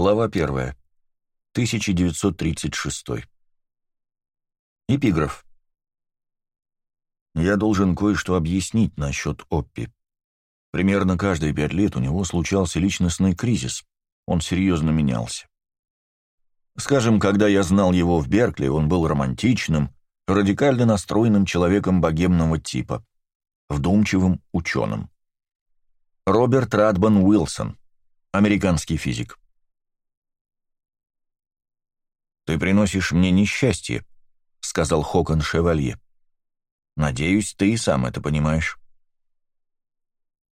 Глава 1. 1936. Эпиграф. Я должен кое-что объяснить насчет Оппи. Примерно каждые пять лет у него случался личностный кризис. Он серьезно менялся. Скажем, когда я знал его в Беркли, он был романтичным, радикально настроенным человеком богемного типа, вдумчивым ученым. Роберт Радбан Уилсон, американский физик. «Ты приносишь мне несчастье», — сказал Хокон Шевалье. «Надеюсь, ты и сам это понимаешь».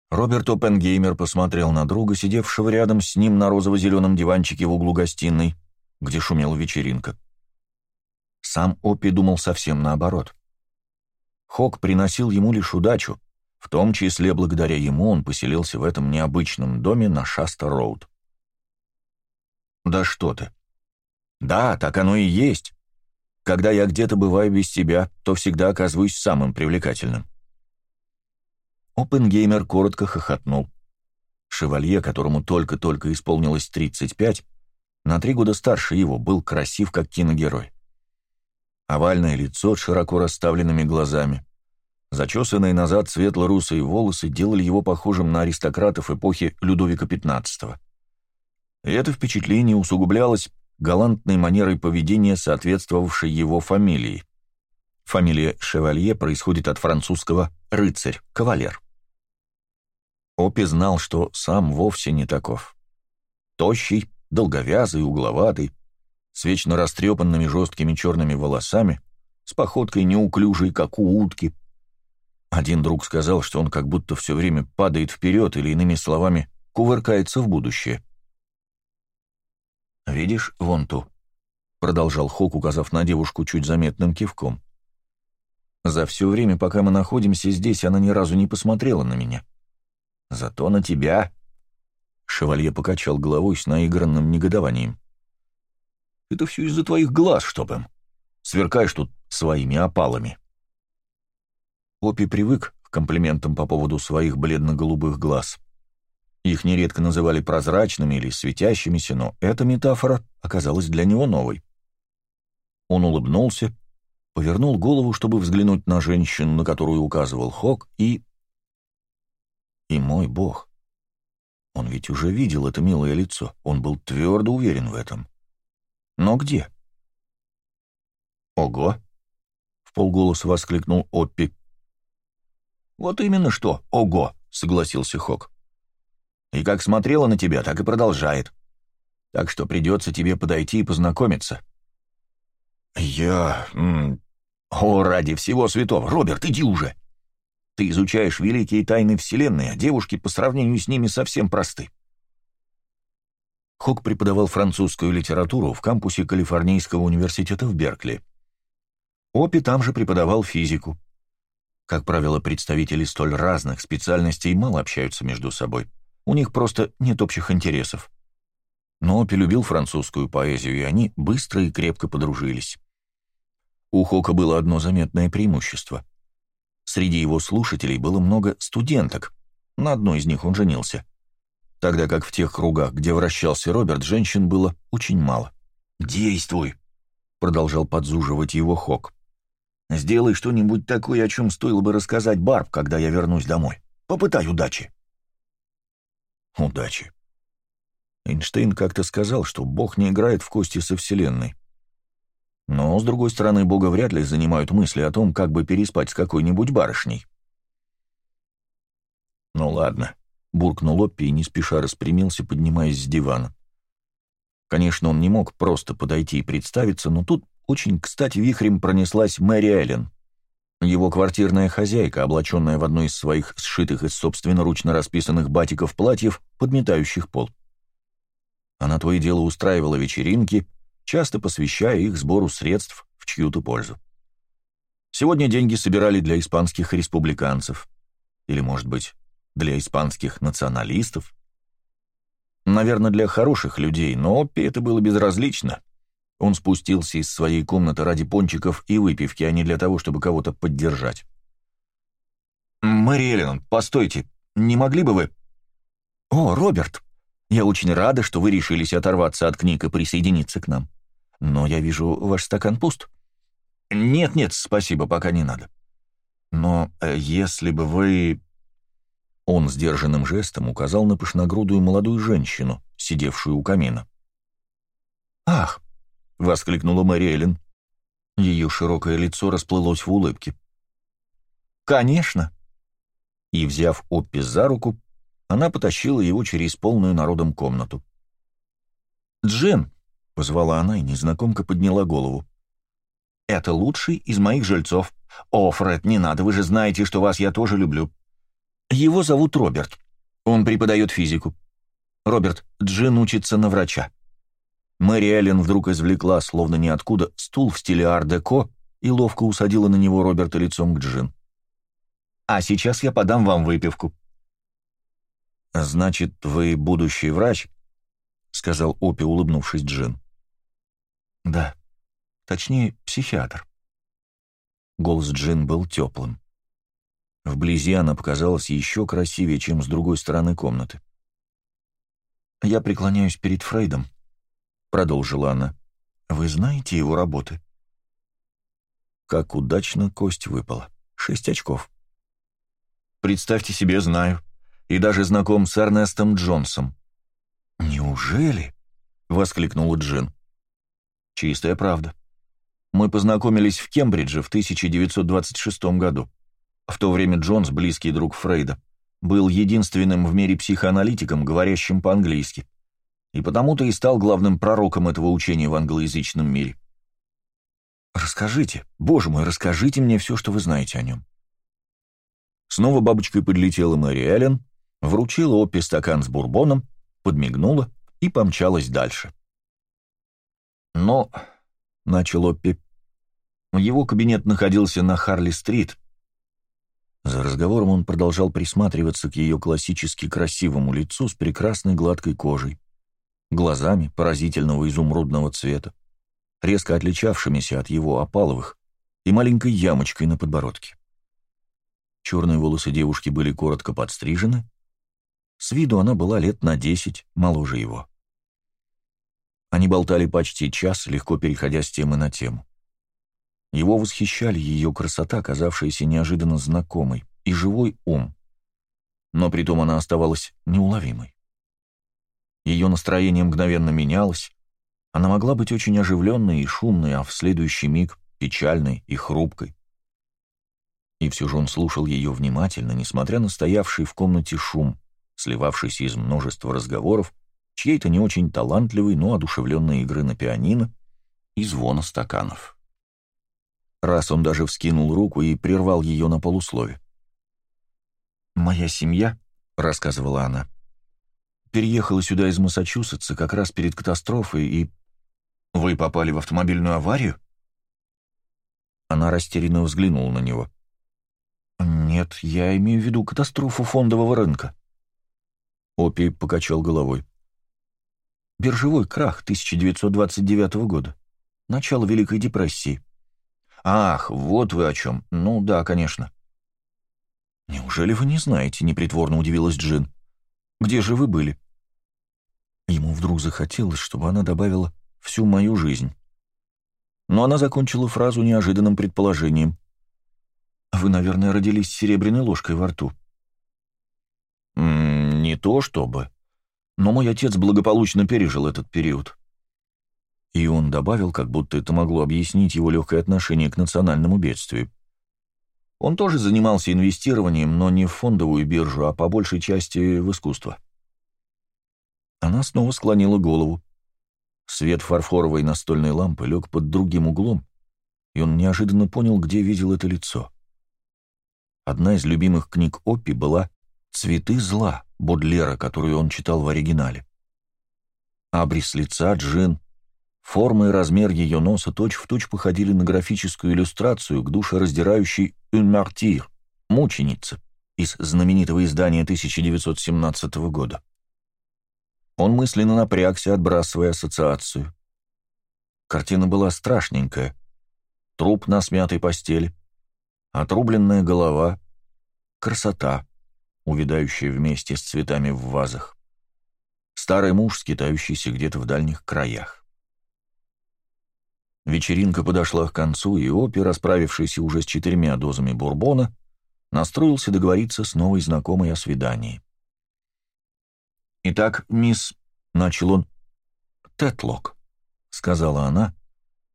Роберт Оппенгеймер посмотрел на друга, сидевшего рядом с ним на розово-зеленом диванчике в углу гостиной, где шумела вечеринка. Сам Оппи думал совсем наоборот. Хок приносил ему лишь удачу, в том числе благодаря ему он поселился в этом необычном доме на Шаста-Роуд. «Да что ты!» Да, так оно и есть. Когда я где-то бываю без тебя, то всегда оказываюсь самым привлекательным. Опенгеймер коротко хохотнул. Шевалье, которому только-только исполнилось 35, на три года старше его, был красив, как киногерой. Овальное лицо с широко расставленными глазами, зачесанные назад светло-русые волосы делали его похожим на аристократов эпохи Людовика XV. И это впечатление усугублялось галантной манерой поведения, соответствовавшей его фамилии. Фамилия Шевалье происходит от французского «рыцарь», «кавалер». Опи знал, что сам вовсе не таков. Тощий, долговязый, угловатый, с вечно растрепанными жесткими черными волосами, с походкой неуклюжей, как у утки. Один друг сказал, что он как будто все время падает вперед или, иными словами, кувыркается в будущее. «Видишь вон ту?» — продолжал Хок, указав на девушку чуть заметным кивком. «За все время, пока мы находимся здесь, она ни разу не посмотрела на меня. Зато на тебя...» Шевалье покачал головой с наигранным негодованием. «Это все из-за твоих глаз, чтоб им. Сверкаешь тут своими опалами». Опи привык к комплиментам по поводу своих бледно-голубых глаз. Их нередко называли прозрачными или светящимися, но эта метафора оказалась для него новой. Он улыбнулся, повернул голову, чтобы взглянуть на женщину, на которую указывал Хок, и... И мой бог. Он ведь уже видел это милое лицо, он был твердо уверен в этом. Но где? «Ого!» — в полголоса воскликнул Оппи. «Вот именно что, ого!» — согласился Хок. И как смотрела на тебя, так и продолжает. Так что придется тебе подойти и познакомиться». «Я... О, ради всего святого! Роберт, иди уже! Ты изучаешь великие тайны Вселенной, а девушки по сравнению с ними совсем просты». Хок преподавал французскую литературу в кампусе Калифорнийского университета в Беркли. Опи там же преподавал физику. Как правило, представители столь разных специальностей мало общаются между собой. У них просто нет общих интересов. Но Опи любил французскую поэзию, и они быстро и крепко подружились. У Хока было одно заметное преимущество. Среди его слушателей было много студенток, на одной из них он женился. Тогда как в тех кругах, где вращался Роберт, женщин было очень мало. «Действуй!» — продолжал подзуживать его Хок. «Сделай что-нибудь такое, о чем стоило бы рассказать Барб, когда я вернусь домой. Попытай удачи!» Удачи. Эйнштейн как-то сказал, что Бог не играет в кости со Вселенной. Но, с другой стороны, Бога вряд ли занимают мысли о том, как бы переспать с какой-нибудь барышней. «Ну ладно», — буркнул Оппи и не спеша распрямился, поднимаясь с дивана. Конечно, он не мог просто подойти и представиться, но тут очень кстати вихрем пронеслась Мэри Эллен. Его квартирная хозяйка, облаченная в одну из своих сшитых из собственноручно расписанных батиков платьев, подметающих пол. Она то и дело устраивала вечеринки, часто посвящая их сбору средств в чью-то пользу. Сегодня деньги собирали для испанских республиканцев. Или, может быть, для испанских националистов. Наверное, для хороших людей, но Оппе это было безразлично. Он спустился из своей комнаты ради пончиков и выпивки, а не для того, чтобы кого-то поддержать. «Мэри постойте, не могли бы вы...» «О, Роберт, Я очень рада, что вы решились оторваться от книг и присоединиться к нам. Но я вижу, ваш стакан пуст». «Нет-нет, спасибо, пока не надо. Но э, если бы вы...» Он сдержанным жестом указал на пышногрудую молодую женщину, сидевшую у камина. «Ах!» — воскликнула Мэри Эллен. Ее широкое лицо расплылось в улыбке. «Конечно!» И, взяв Оппи за руку, она потащила его через полную народом комнату. «Джин!» — позвала она, и незнакомка подняла голову. «Это лучший из моих жильцов. О, Фред, не надо, вы же знаете, что вас я тоже люблю. Его зовут Роберт. Он преподает физику. Роберт, Джин учится на врача». Мэри Эллен вдруг извлекла, словно ниоткуда, стул в стиле ар-деко и ловко усадила на него Роберта лицом к Джин. «А сейчас я подам вам выпивку». «Значит, вы будущий врач?» — сказал Опи, улыбнувшись Джин. «Да. Точнее, психиатр». Голос Джин был теплым. Вблизи она показалась еще красивее, чем с другой стороны комнаты. «Я преклоняюсь перед Фрейдом», — продолжила она. «Вы знаете его работы?» Как удачно кость выпала. Шесть очков. «Представьте себе, знаю. И даже знаком с Эрнестом Джонсом». «Неужели?» — воскликнула Джин. «Чистая правда. Мы познакомились в Кембридже в 1926 году. В то время Джонс, близкий друг Фрейда, был единственным в мире психоаналитиком, говорящим по-английски, и потому-то и стал главным пророком этого учения в англоязычном мире. «Расскажите, боже мой, расскажите мне все, что вы знаете о нем». Снова бабочкой подлетела Мэри Эллен, вручила Оппи стакан с бурбоном, подмигнула и помчалась дальше. «Но», — начал Оппи, — его кабинет находился на Харли-стрит, за разговором он продолжал присматриваться к ее классически красивому лицу с прекрасной гладкой кожей, глазами поразительного изумрудного цвета, резко отличавшимися от его опаловых, и маленькой ямочкой на подбородке. Черные волосы девушки были коротко подстрижены, с виду она была лет на десять, моложе его. Они болтали почти час, легко переходя с темы на тему. Его восхищали ее красота, казавшаяся неожиданно знакомой, и живой ум. Но притом она оставалась неуловимой. Ее настроение мгновенно менялось, она могла быть очень оживленной и шумной, а в следующий миг печальной и хрупкой. И все же он слушал ее внимательно, несмотря на стоявший в комнате шум, сливавшийся из множества разговоров, чьей-то не очень талантливой, но одушевленной игры на пианино и звона стаканов. Раз он даже вскинул руку и прервал ее на полуслове. «Моя семья», — рассказывала она, — «переехала сюда из Массачусетса как раз перед катастрофой, и...» «Вы попали в автомобильную аварию?» Она растерянно взглянула на него. «Нет, я имею в виду катастрофу фондового рынка». Опи покачал головой. «Биржевой крах 1929 года. Начало Великой депрессии. «Ах, вот вы о чем. Ну да, конечно». «Неужели вы не знаете?» — непритворно удивилась Джин. «Где же вы были?» Ему вдруг захотелось, чтобы она добавила «всю мою жизнь». Но она закончила фразу неожиданным предположением. «Вы, наверное, родились с серебряной ложкой во рту». «М -м, «Не то чтобы. Но мой отец благополучно пережил этот период. И он добавил, как будто это могло объяснить его легкое отношение к национальному бедствию. Он тоже занимался инвестированием, но не в фондовую биржу, а по большей части в искусство. Она снова склонила голову. Свет фарфоровой настольной лампы лег под другим углом, и он неожиданно понял, где видел это лицо. Одна из любимых книг Оппи была «Цветы зла» Бодлера, которую он читал в оригинале. Абрис лица, джин, Форма и размер ее носа точь-в-точь точь походили на графическую иллюстрацию к душераздирающей «Un martyr» — «Мученица» из знаменитого издания 1917 года. Он мысленно напрягся, отбрасывая ассоциацию. Картина была страшненькая. Труп на смятой постели, отрубленная голова, красота, увядающая вместе с цветами в вазах старый муж, скитающийся где-то в дальних краях. Вечеринка подошла к концу, и Опи, расправившийся уже с четырьмя дозами бурбона, настроился договориться с новой знакомой о свидании. «Итак, мисс...» — начал он. «Тетлок», — сказала она,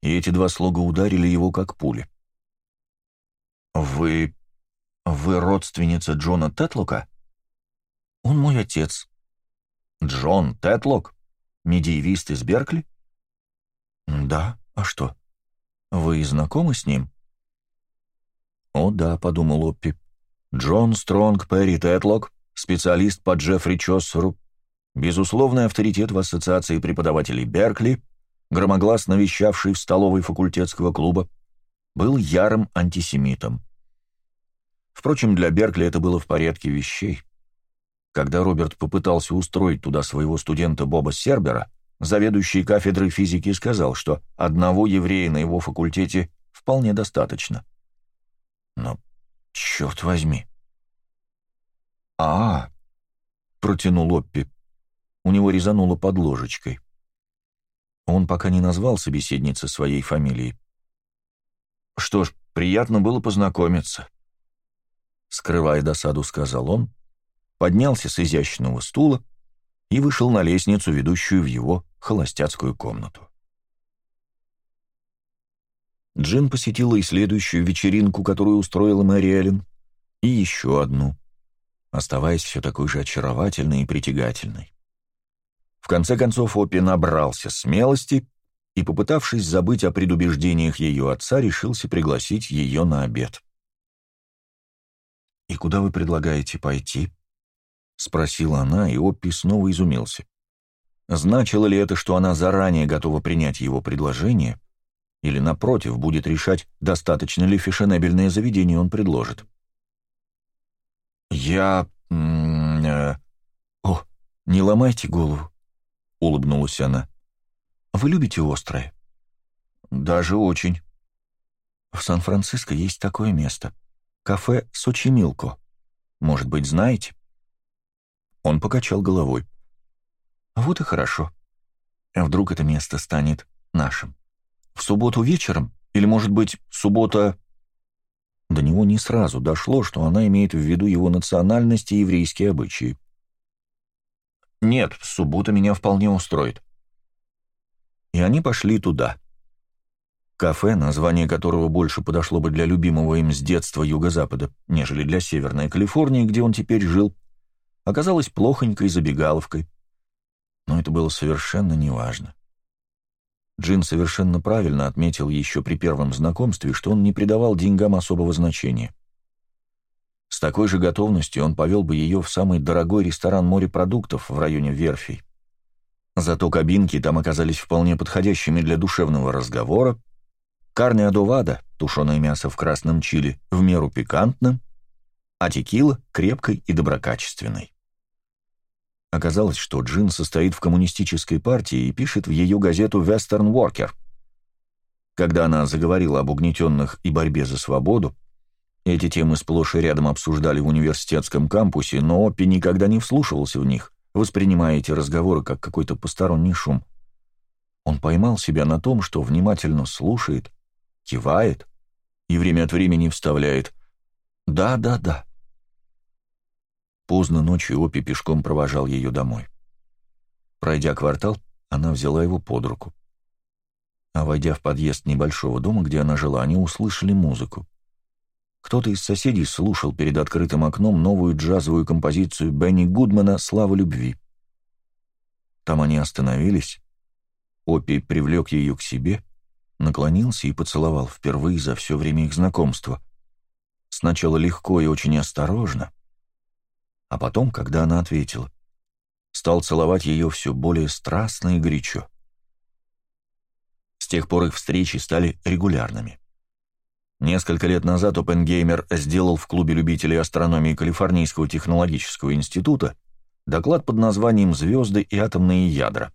и эти два слога ударили его как пули. «Вы... вы родственница Джона Тетлока?» «Он мой отец». «Джон Тетлок? Медиевист из Беркли?» «Да, а что? Вы знакомы с ним?» «О да», — подумал Оппи. «Джон Стронг Перри Тетлок, специалист по Джеффри Чоссеру, безусловный авторитет в Ассоциации преподавателей Беркли, громогласно вещавший в столовой факультетского клуба, был ярым антисемитом. Впрочем, для Беркли это было в порядке вещей. Когда Роберт попытался устроить туда своего студента Боба Сербера, заведующий кафедрой физики сказал, что одного еврея на его факультете вполне достаточно. Но, черт возьми. а, -а, -а протянул Оппи. У него резануло под ложечкой. Он пока не назвал собеседнице своей фамилии. Что ж, приятно было познакомиться. Скрывая досаду, сказал он, поднялся с изящного стула и вышел на лестницу, ведущую в его холостяцкую комнату. Джин посетила и следующую вечеринку, которую устроила Мэри Эллен, и еще одну, оставаясь все такой же очаровательной и притягательной. В конце концов Оппи набрался смелости и, попытавшись забыть о предубеждениях ее отца, решился пригласить ее на обед. «И куда вы предлагаете пойти?» — спросила она, и Оппи снова изумился. Значило ли это, что она заранее готова принять его предложение, или, напротив, будет решать, достаточно ли фешенебельное заведение он предложит? «Я... Э, о, не ломайте голову. — улыбнулась она. «Вы любите острое?» «Даже очень». «В Сан-Франциско есть такое место. Кафе Сочимилко. Может быть, знаете?» Он покачал головой. «Вот и хорошо. Вдруг это место станет нашим. В субботу вечером? Или, может быть, суббота...» До него не сразу дошло, что она имеет в виду его национальность и еврейские обычаи. «Нет, суббота меня вполне устроит». И они пошли туда. Кафе, название которого больше подошло бы для любимого им с детства юго-запада, нежели для Северной Калифорнии, где он теперь жил, оказалось плохонькой забегаловкой. Но это было совершенно неважно. Джин совершенно правильно отметил еще при первом знакомстве, что он не придавал деньгам особого значения. С такой же готовностью он повел бы ее в самый дорогой ресторан морепродуктов в районе верфей. Зато кабинки там оказались вполне подходящими для душевного разговора, карне адовада, тушеное мясо в красном чили, в меру пикантным, а текила крепкой и доброкачественной. Оказалось, что Джин состоит в коммунистической партии и пишет в ее газету «Western Worker». Когда она заговорила об угнетенных и борьбе за свободу, эти темы сплошь и рядом обсуждали в университетском кампусе, но Оппи никогда не вслушивался в них, воспринимая эти разговоры как какой-то посторонний шум. Он поймал себя на том, что внимательно слушает, кивает и время от времени вставляет «да, да, да». Поздно ночью Опи пешком провожал ее домой. Пройдя квартал, она взяла его под руку. А войдя в подъезд небольшого дома, где она жила, они услышали музыку. Кто-то из соседей слушал перед открытым окном новую джазовую композицию Бенни Гудмана «Слава любви». Там они остановились. Опи привлек ее к себе, наклонился и поцеловал впервые за все время их знакомства. Сначала легко и очень осторожно, а потом, когда она ответила, стал целовать ее все более страстно и горячо. С тех пор их встречи стали регулярными. Несколько лет назад Опенгеймер сделал в клубе любителей астрономии Калифорнийского технологического института доклад под названием «Звезды и атомные ядра».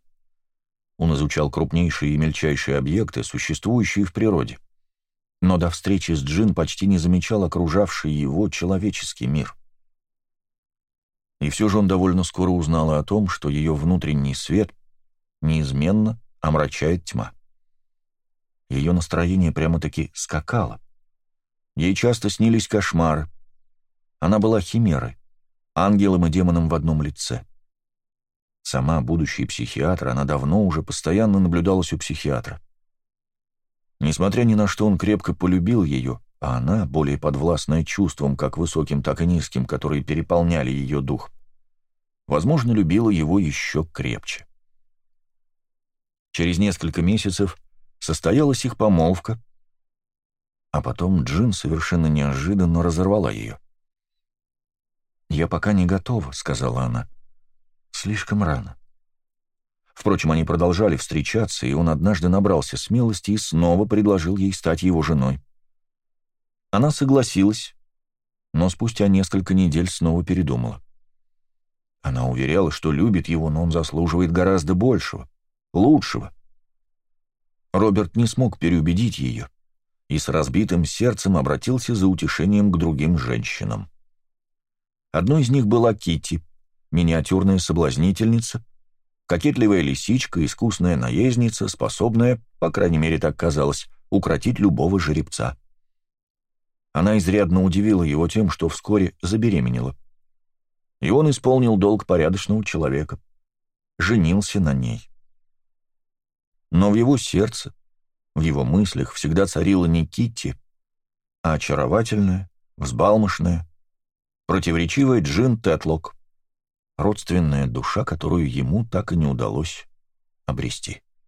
Он изучал крупнейшие и мельчайшие объекты, существующие в природе. Но до встречи с Джин почти не замечал окружавший его человеческий мир. И все же он довольно скоро узнал о том, что ее внутренний свет неизменно омрачает тьма. Ее настроение прямо-таки скакало. Ей часто снились кошмары. Она была химерой, ангелом и демоном в одном лице. Сама, будущий психиатр, она давно уже постоянно наблюдалась у психиатра. Несмотря ни на что, он крепко полюбил ее, а она, более подвластная чувствам, как высоким, так и низким, которые переполняли ее дух, возможно, любила его еще крепче. Через несколько месяцев состоялась их помолвка, а потом Джин совершенно неожиданно разорвала ее. «Я пока не готова», — сказала она. «Слишком рано». Впрочем, они продолжали встречаться, и он однажды набрался смелости и снова предложил ей стать его женой. Она согласилась, но спустя несколько недель снова передумала. Она уверяла, что любит его, но он заслуживает гораздо большего, лучшего. Роберт не смог переубедить ее и с разбитым сердцем обратился за утешением к другим женщинам. Одной из них была Китти, миниатюрная соблазнительница, Кокетливая лисичка, искусная наездница, способная, по крайней мере так казалось, укротить любого жеребца. Она изрядно удивила его тем, что вскоре забеременела. И он исполнил долг порядочного человека. Женился на ней. Но в его сердце, в его мыслях всегда царила не Китти, а очаровательная, взбалмошная, противоречивая Джин Тетлок — родственная душа, которую ему так и не удалось обрести.